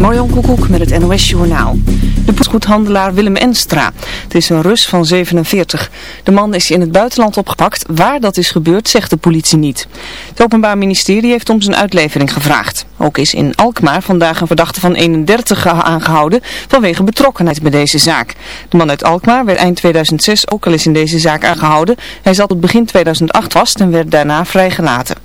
Marjan Koekoek met het NOS Journaal. De poetsgoedhandelaar Willem Enstra. Het is een Rus van 47. De man is in het buitenland opgepakt. Waar dat is gebeurd zegt de politie niet. Het Openbaar Ministerie heeft om zijn uitlevering gevraagd. Ook is in Alkmaar vandaag een verdachte van 31 aangehouden vanwege betrokkenheid bij deze zaak. De man uit Alkmaar werd eind 2006 ook al eens in deze zaak aangehouden. Hij zat tot begin 2008 vast en werd daarna vrijgelaten.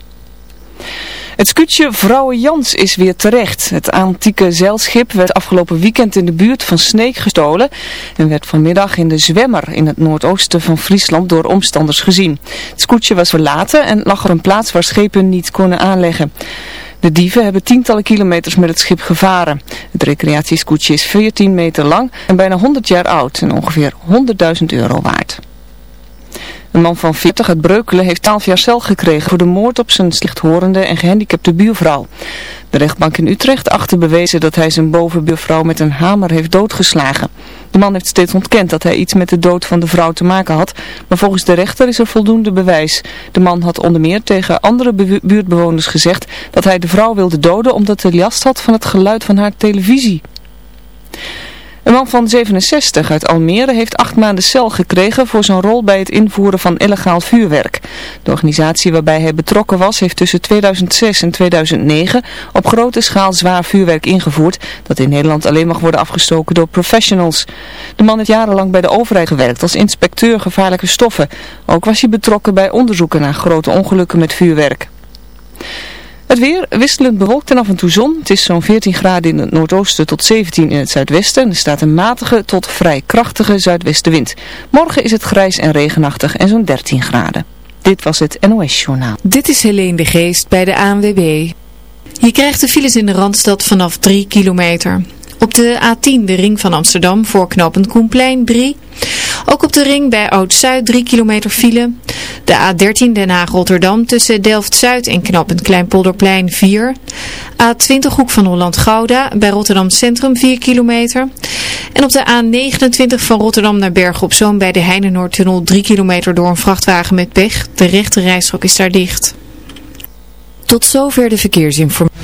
Het scootje Vrouwen Jans is weer terecht. Het antieke zeilschip werd afgelopen weekend in de buurt van Sneek gestolen en werd vanmiddag in de Zwemmer in het noordoosten van Friesland door omstanders gezien. Het scootje was verlaten en lag op een plaats waar schepen niet konden aanleggen. De dieven hebben tientallen kilometers met het schip gevaren. Het recreatiescootje is 14 meter lang en bijna 100 jaar oud en ongeveer 100.000 euro waard. Een man van 40 uit Breukelen heeft 12 jaar cel gekregen voor de moord op zijn slechthorende en gehandicapte buurvrouw. De rechtbank in Utrecht achter bewezen dat hij zijn bovenbuurvrouw met een hamer heeft doodgeslagen. De man heeft steeds ontkend dat hij iets met de dood van de vrouw te maken had, maar volgens de rechter is er voldoende bewijs. De man had onder meer tegen andere buurtbewoners gezegd dat hij de vrouw wilde doden omdat hij last had van het geluid van haar televisie. Een man van 67 uit Almere heeft acht maanden cel gekregen voor zijn rol bij het invoeren van illegaal vuurwerk. De organisatie waarbij hij betrokken was heeft tussen 2006 en 2009 op grote schaal zwaar vuurwerk ingevoerd dat in Nederland alleen mag worden afgestoken door professionals. De man heeft jarenlang bij de overheid gewerkt als inspecteur gevaarlijke stoffen. Ook was hij betrokken bij onderzoeken naar grote ongelukken met vuurwerk. Het weer wisselend bewolkt en af en toe zon. Het is zo'n 14 graden in het noordoosten tot 17 in het zuidwesten. En er staat een matige tot vrij krachtige zuidwestenwind. Morgen is het grijs en regenachtig en zo'n 13 graden. Dit was het NOS Journaal. Dit is Helene de Geest bij de ANWB. Je krijgt de files in de Randstad vanaf 3 kilometer. Op de A10, de ring van Amsterdam, voor knooppunt Koenplein 3. Ook op de ring bij Oud-Zuid 3 kilometer file. De A13 Den Haag-Rotterdam tussen Delft-Zuid en knooppunt Kleinpolderplein 4. A20 Hoek van Holland-Gouda bij Rotterdam Centrum 4 kilometer. En op de A29 van Rotterdam naar Bergen op Zoom bij de Heinenoordtunnel 3 kilometer door een vrachtwagen met pech. De rechte rijstrook is daar dicht. Tot zover de verkeersinformatie.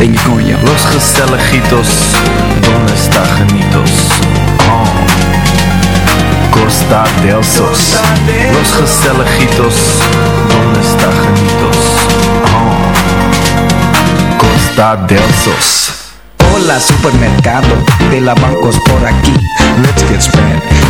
Los gezelligitos, donde está genitos? Oh. Costa del Sos. Los gezelligitos, donde está genitos? Oh. Costa del Sos. Hola supermercado, de la bancos por aquí. Let's get Spanish.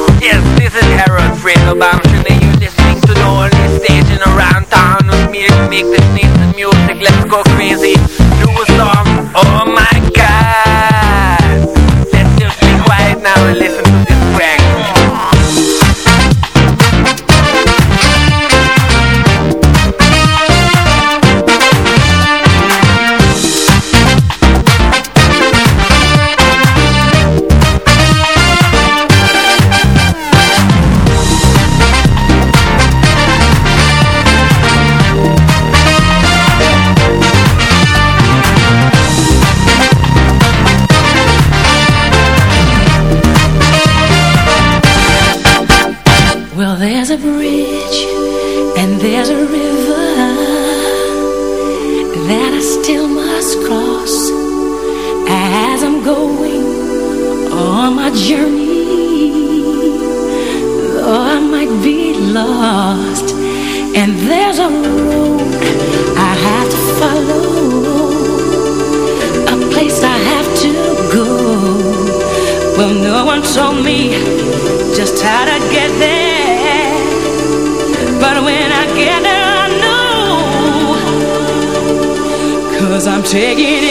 Yes, this is Harold Friedelbaum. Should you're listening to the only station around town with me to make this nice music? Let's go crazy. Do a song. Oh my God. Let's just be quiet now and listen Cause I'm taking it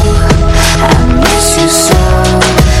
I miss you so.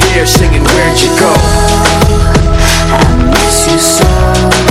here singing, Where'd you go? I miss you so.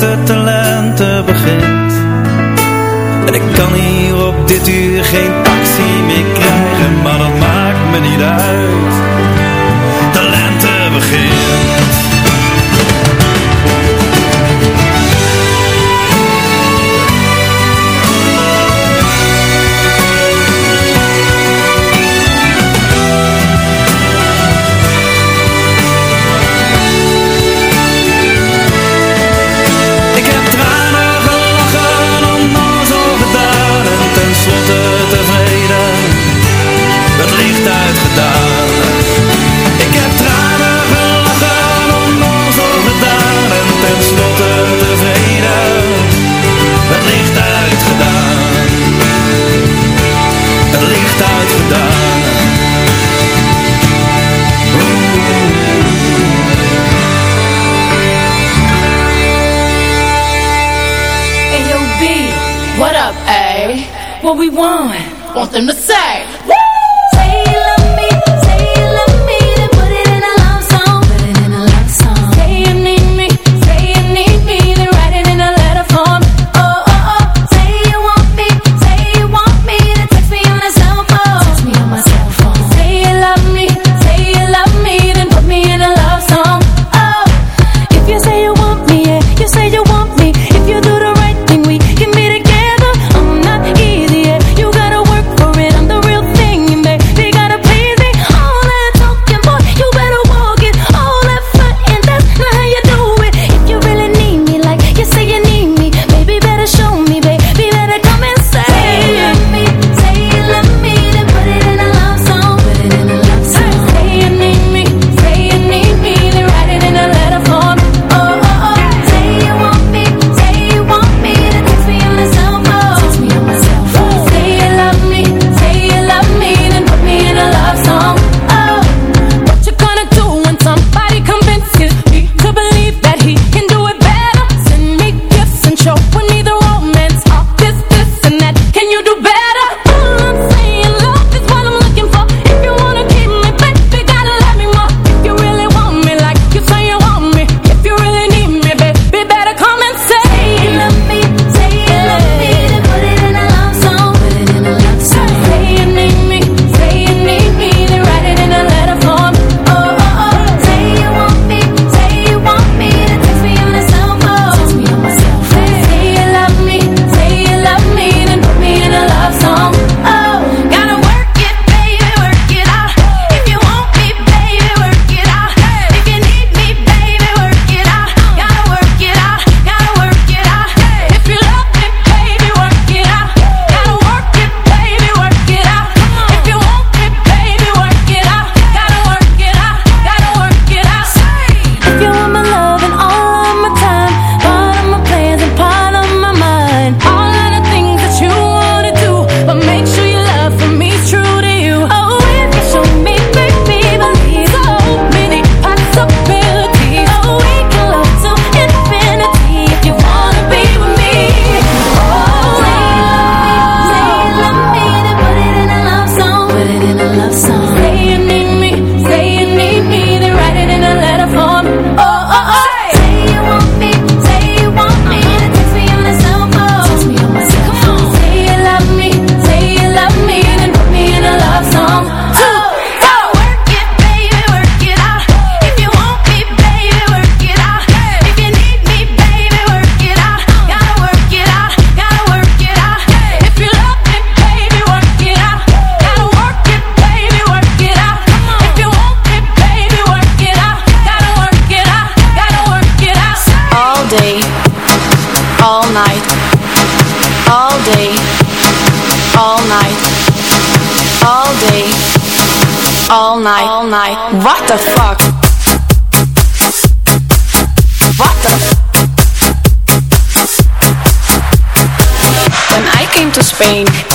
Die fluistert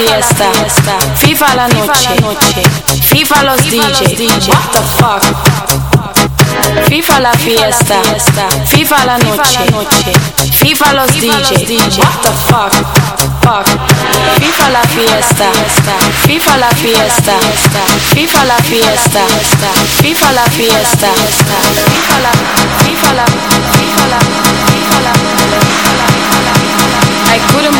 fiesta, viva la noche, viva los DJs. What the fuck? Viva la fiesta, viva la noche, viva los DJs. What the fuck? Fuck. Viva la fiesta, viva la fiesta, viva la fiesta, viva la fiesta, viva la, viva la, viva la, viva la. I couldn't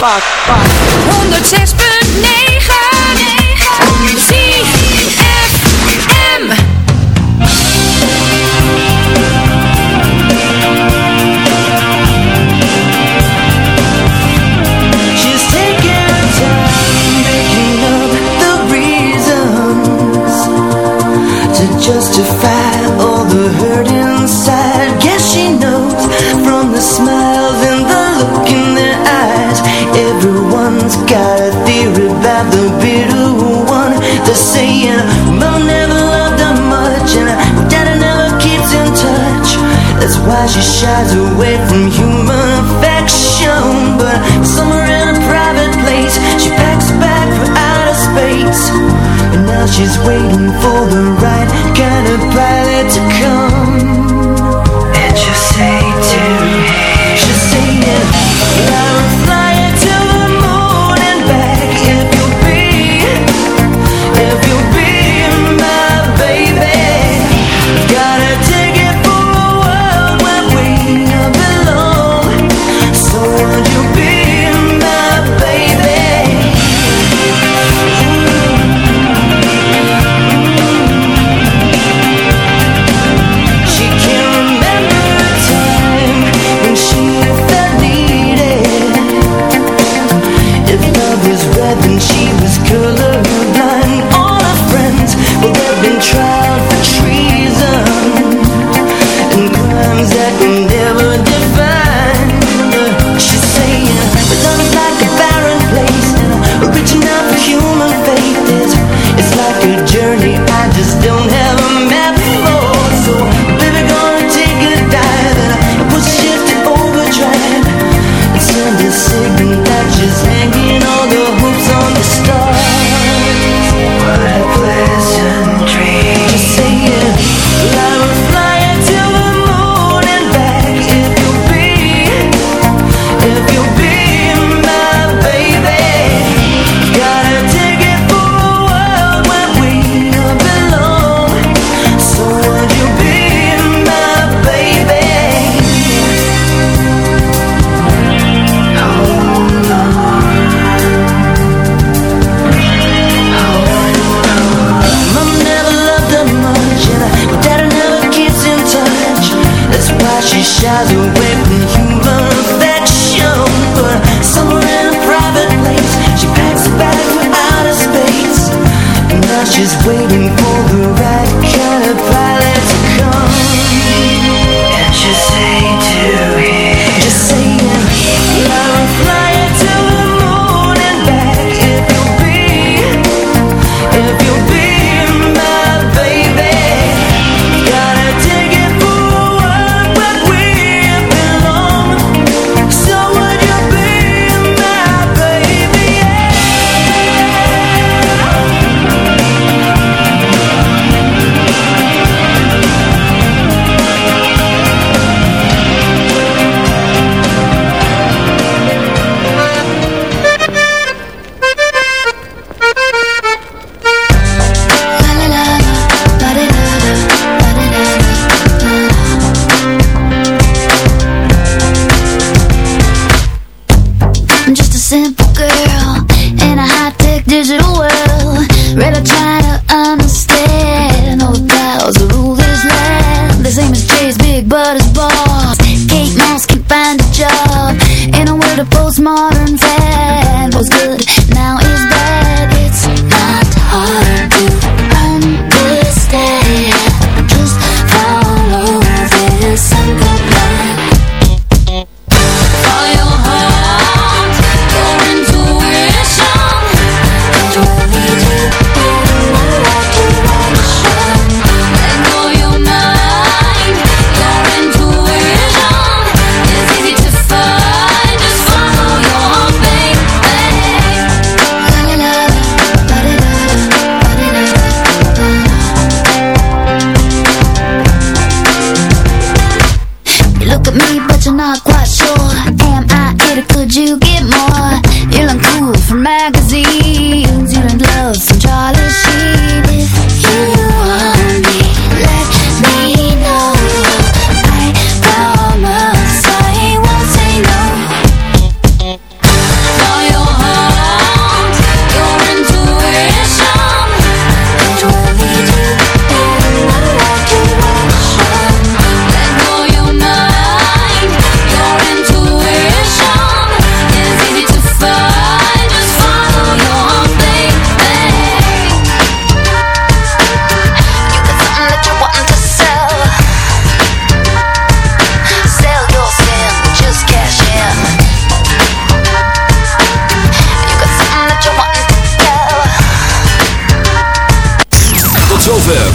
The fuck? 106.9 A postmodern fan was good.